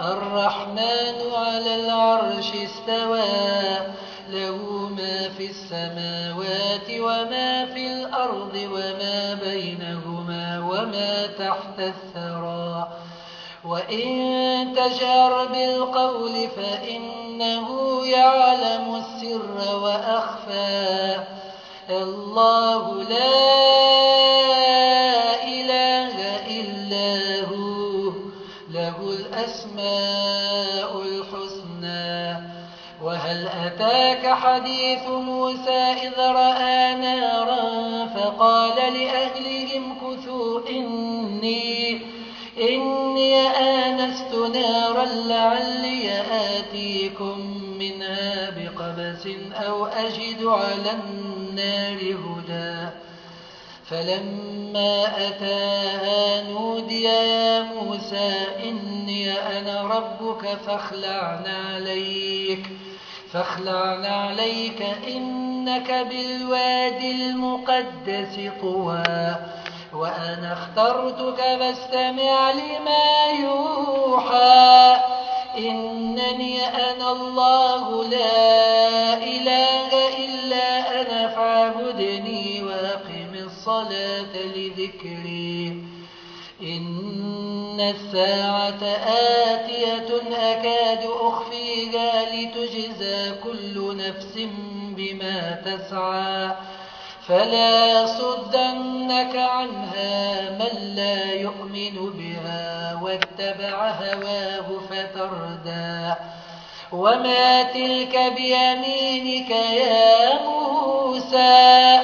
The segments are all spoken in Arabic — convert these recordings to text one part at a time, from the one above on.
الرحمن على العرش استوى له ما في السماوات وما في الأرض وما بينهما وما تحت الثرى. وإن تجار بالقول فإنه يعلم السر وأخفى. الله لا أتاك حديث موسى إذ رأى نارا فقال لأهلهم كثوا إني, إني آنست نارا لعلي آتيكم منها بقبس أو أجد على النار هدى. فلما أتاها نودي يا موسى إني أنا ربك فاخلع عليك. فاخلع عليك إنك بالوادي المقدس طوى وأنا اخترتك فاستمع لما يوحى. إنني أنا الله لا إله إلا أنا فاعبدني وأقم الصلاة لذكري. إن الساعة آتية أكاد كل نفس بما تسعى فلا صدنك عنها من لا يؤمن بها واتبع هواه فتردى وما تلك بيمينك يا موسى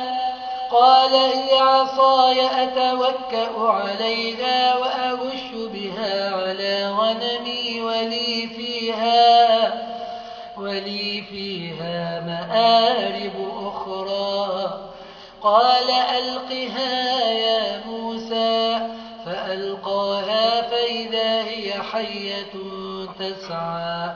قال هي عصاي أتوكأ عليها وأهش بها على غنمي ولي فيها, ولي فيها مآرب أخرى. قال ألقها يا موسى. فألقاها فإذا هي حية تسعى.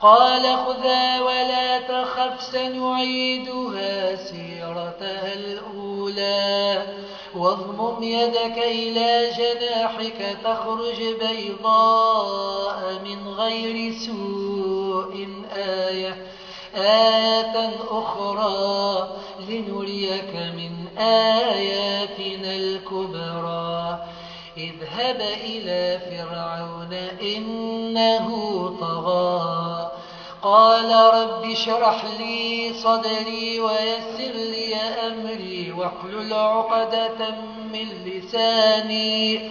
قال خذا ولا تخف سنعيدها سيرتها الأولى. واضمم يدك إلى جناحك تخرج بيضاء من غير سوء. آية آية أخرى لنريك من آياتنا الكبرى. اذهب إلى فرعون إنه طغى. قال رب اشرح لي صدري ويسر لي أمري واحلل عقدة من لساني.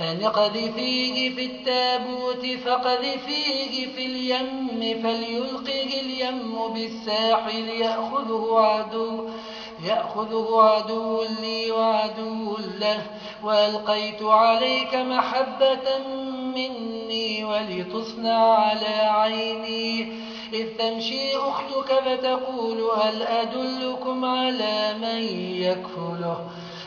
أن اقذفيه في التابوت فقذفيه في اليم فليلقه اليم بالساحل يأخذه عدو يأخذه عدو لي وعدو له. وألقيت عليك محبة مني ولتصنع على عيني. إذ تمشي أختك فتقول هل أدلكم على من يكفله؟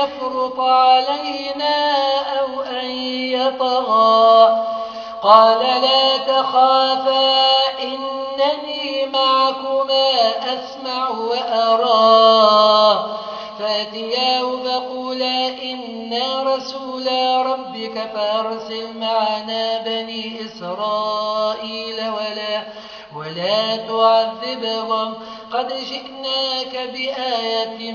يفرط علينا أو أن يطغى قال لا تخافا إنني معكما أسمع وأرى فاتياه فقولا إنا رسولا ربك فأرسل معنا بني إسرائيل ولا, ولا تعذبهم قد جئناك بآية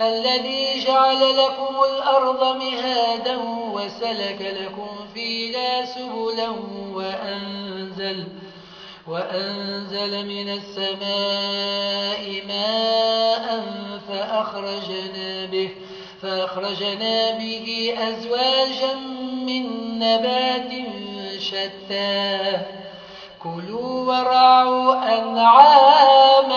الذي جعل لكم الأرض مهادا وسلك لكم فيها سبلا وأنزل, وأنزل من السماء ماء فأخرجنا به, فأخرجنا به أزواجا من نبات شتى. كلوا ورعوا أنعامكم.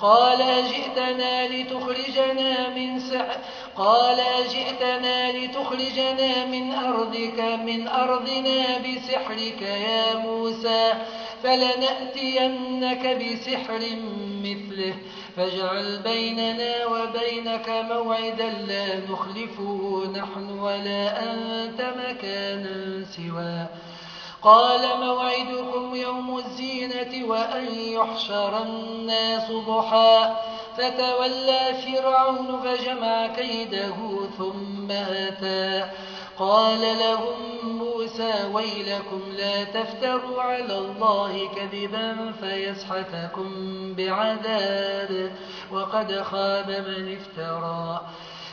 قال جئتنا لتخرجنا من سحر قال جئتنا لتخرجنا من أرضك من أرضنا بسحرك يا موسى فلنأتينك بسحر مثله فاجعل بيننا وبينك موعدا لا نخلفه نحن ولا أنت مكانا سواه. قال موعدكم يوم الزينة وأن يحشر الناس ضحى. فتولى فرعون فجمع كيده ثم أتى. قال لهم موسى ويلكم لا تفتروا على الله كذبا فيسحتكم بعذاب وقد خاب من افترى.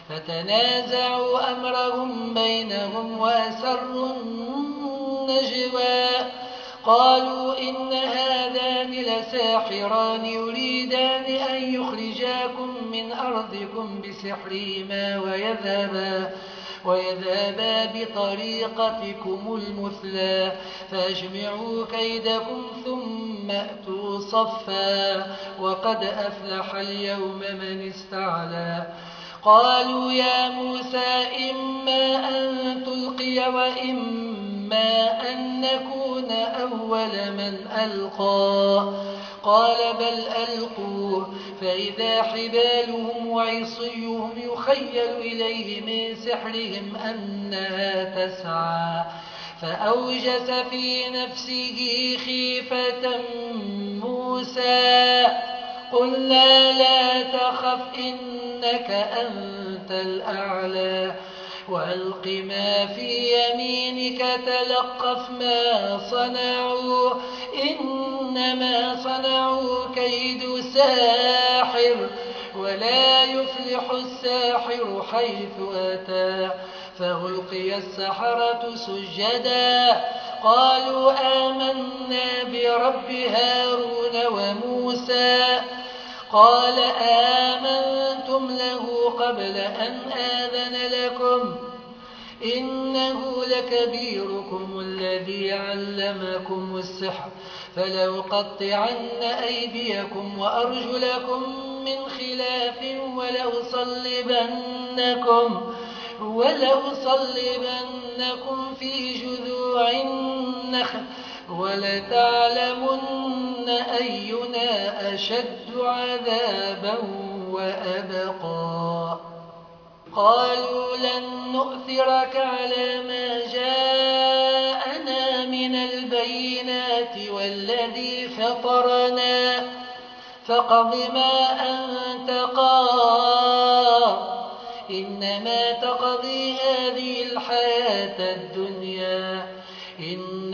فتنازعوا أمرهم بينهم وأسروا النجوى قالوا إن هذان لساحران يريدان أن يخرجاكم من أرضكم بسحرهما ويذهبا ويذهبا بطريقتكم المثلى. فاجمعوا كيدكم ثم أتوا صفا. وقد أفلح اليوم من استعلى. قالوا يا موسى إما أن تلقي وإما أن نكون أول من ألقى. قال بل ألقوه فإذا حبالهم وعصيهم يخيل إليه من سحرهم أنها تسعى. فأوجس في نفسه خيفة موسى. قلنا لا تخف إنك أنت الأعلى. وألق ما في يمينك تلقف ما صنعوا. إنما صنعوا كيد ساحر ولا يفلح الساحر حيث أتى. فألقي السحرة سجدا. قالوا آمنا برب هارون وموسى. قال آمنتم له قبل أن آذن لكم إنه لكبيركم الذي علمكم السحر فلأقطعن أيديكم وأرجلكم من خلاف ولأصلبنكم, ولأصلبنكم في جذوع النخل ولتعلمن أينا أشد عذابا وأبقى. قالوا لن نؤثرك على ما جاءنا من البينات والذي فطرنا. فاقض ما أنت قاض. إنما تقضي هذه الحياة الدنيا.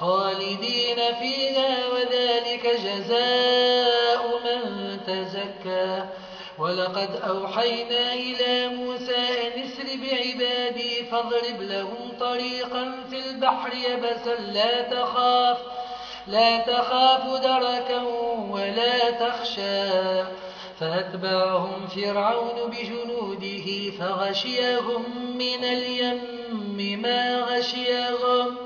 خالدين فيها وذلك جزاء من تزكى. ولقد أوحينا إلى موسى أن اسر بعبادي فاضرب لهم طريقا في البحر يبسا. لا تخاف لا تخاف دركا ولا تخشى. فأتبعهم فرعون بجنوده فغشيهم من اليم ما غشيهم.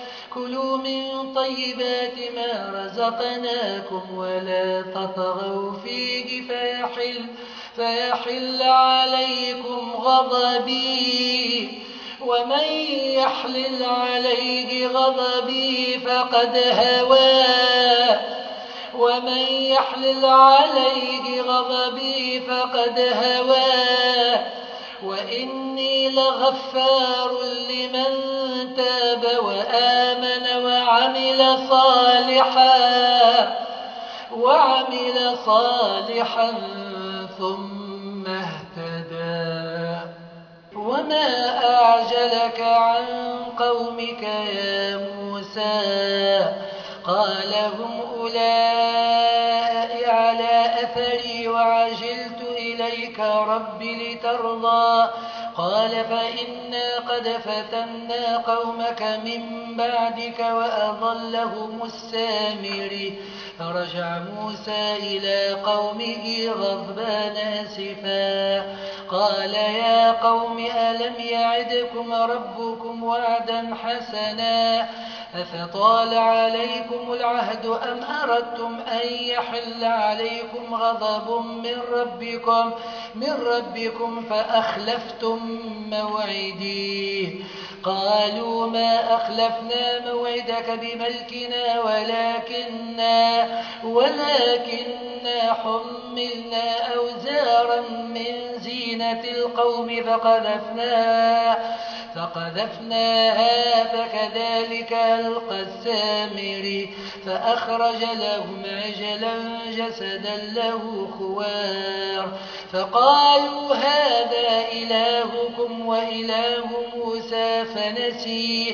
كلوا من طيبات ما رزقناكم ولا تطغوا فيه فيحل, فيحل عليكم غضبي. ومن يحلل عليه غضبي فقد هوى. ومن يحلل عليه غضبي فقد هوى. وإني لغفار لمن تاب وآمن وعمل صالحا وعمل صالحا ثم اهتدى. وما أعجلك عن قومك يا موسى؟ قال هم أولئك على أثري وعجلت إليك رب لترضى. قال فإنا قد فتنا قومك من بعدك وأضلهم السامر. فرجع موسى إلى قومه غضبان آسفا. قال يا قوم ألم يعدكم ربكم وعدا حسنا؟ أفطال عليكم العهد أم أردتم أن يحل عليكم غضب من ربكم, من ربكم فأخلفتم موعدي؟ قالوا ما أخلفنا موعدك بملكنا ولكننا, ولكننا حملنا أوزارا من زينة القوم فقذفناها فقذفناها فكذلك ألقى السامري فأخرج لهم عجلا جسدا له خوار فقالوا هذا إلهكم وإله موسى فنسيه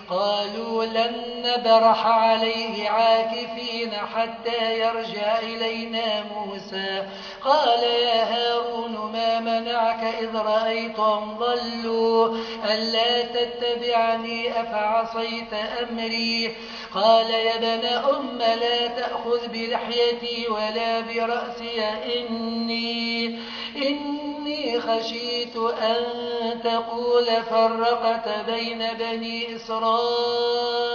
قالوا لن نبرح عليه عاكفين حتى يرجع إلينا موسى. قال يا هارون ما منعك إذ رأيتهم ضلوا؟ ألا تتبعني أفعصيت أمري؟ قال يا ابن أم لا تأخذ بلحيتي ولا برأسي إني, إني خشيت أن تقول فرقت بين بني إسرائيل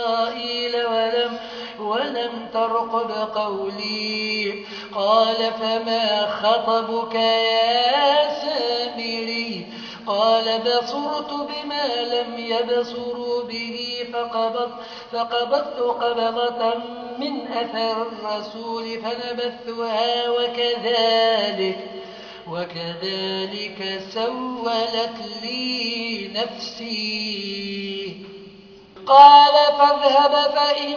ولم, ولم ترقب قولي. قال فما خطبك يا سامري؟ قال بصرت بما لم يبصروا به فقبضت, فقبضت قبضة من أثر الرسول فنبثها وكذلك وكذلك سولت لي نفسي. قال فاذهب فإن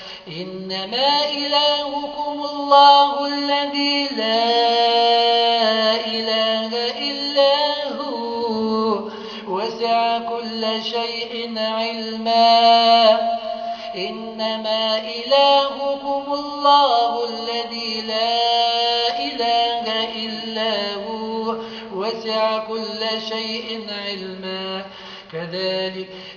إنما إلهكم الله الذي لا إله إلا هو. وسع كل شيء علما. إنما إلهكم الله الذي لا إله إلا هو. وسع كل شيء علما. كذلك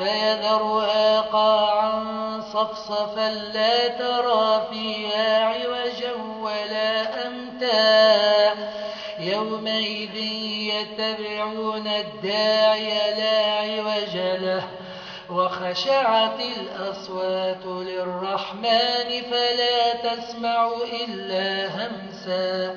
فيذرها قاعا صفصفا لا ترى فيها عوجا ولا أمتا. يومئذ يتبعون الداعي لا عوج له وخشعت الأصوات للرحمن فلا تسمع إلا همسا.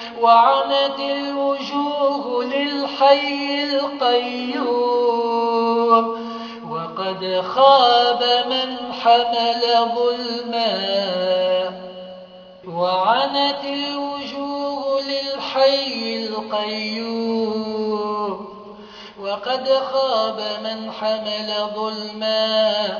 وعنت الوجوه للحي القيوم وقد خاب من حمل ظلما وعنت الوجوه للحي القيوم وقد خاب من حمل ظلما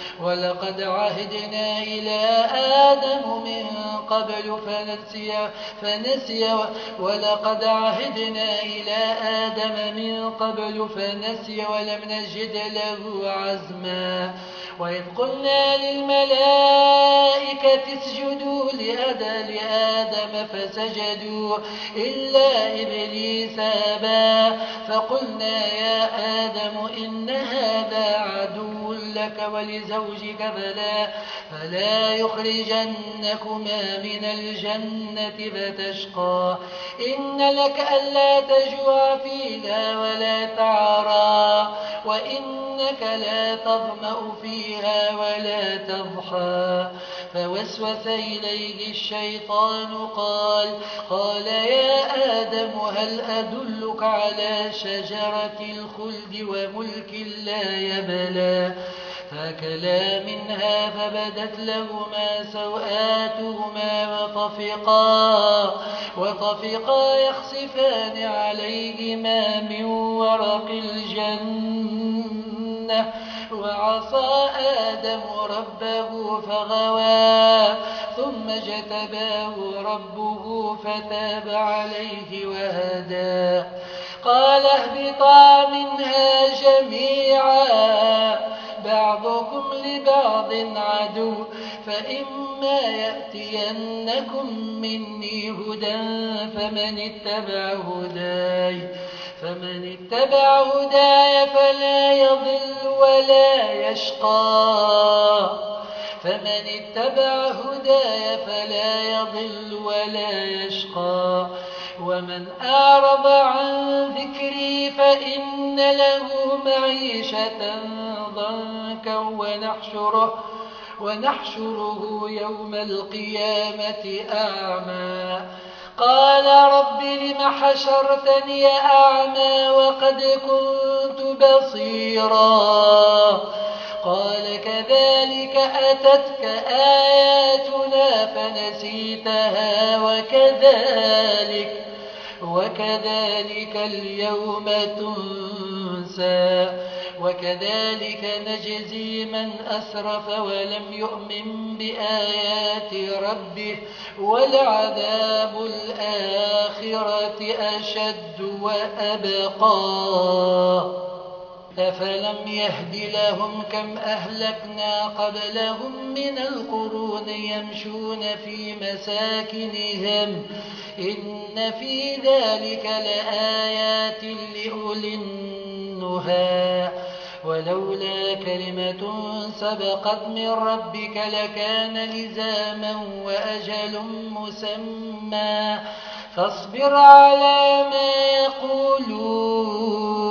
ولقد عهدنا إلى آدم من قبل فنسي, فنسي ولقد عهدنا إلى آدم من قبل فنسي ولم نجد له عزما. وإذ قلنا للملائكة اسجدوا لآدم فسجدوا إلا إبليس أبى. فقلنا يا آدم إن هذا عدو لك ولزوجك فلا, فلا يخرجنكما من الجنة فتشقى. إن لك ألا تجوع فيها ولا تعرى وإنك لا تظمأ فيها ولا تضحى. فوسوس إليه الشيطان قال قال يا آدم هل أدلك على شجرة الخلد وملك لا يبلى؟ فكلا منها فبدت لهما سوآتهما وطفقا, وطفقا يخصفان عليهما من ورق الجنة. وعصى آدم ربه فغوى ثم جتباه ربه فتاب عليه وهدى. قال اهبطا منها جميعا بعضكم لبعض عدو فإما يأتينكم مني هدى فمن اتبع هداي. فمن اتبع هداي فلا يضل ولا يشقى. فمن اتبع هداي فلا يضل ولا يشقى. ومن أعرض عن ذكري فإن له معيشة ضنكا ونحشره, ونحشره يوم القيامة أعمى. قال رب لم حشرتني أعمى وقد كنت بصيرا قال كذلك أتتك آياتنا فنسيتها وكذلك وكذلك اليوم تنسى وكذلك نجزي من أسرف ولم يؤمن بآيات ربه ولعذاب الآخرة أشد وأبقى. أفلم يهد لهم كم أهلكنا قبلهم من القرون يمشون في مساكنهم. إن في ذلك لآيات لأولي النهى. ولولا كلمة سبقت من ربك لكان لزاما وأجل مسمى. فاصبر على ما يقولون.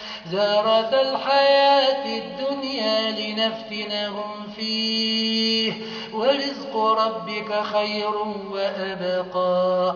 زارة الحياة الدنيا لنفتنهم فيه. ورزق ربك خير وأبقى.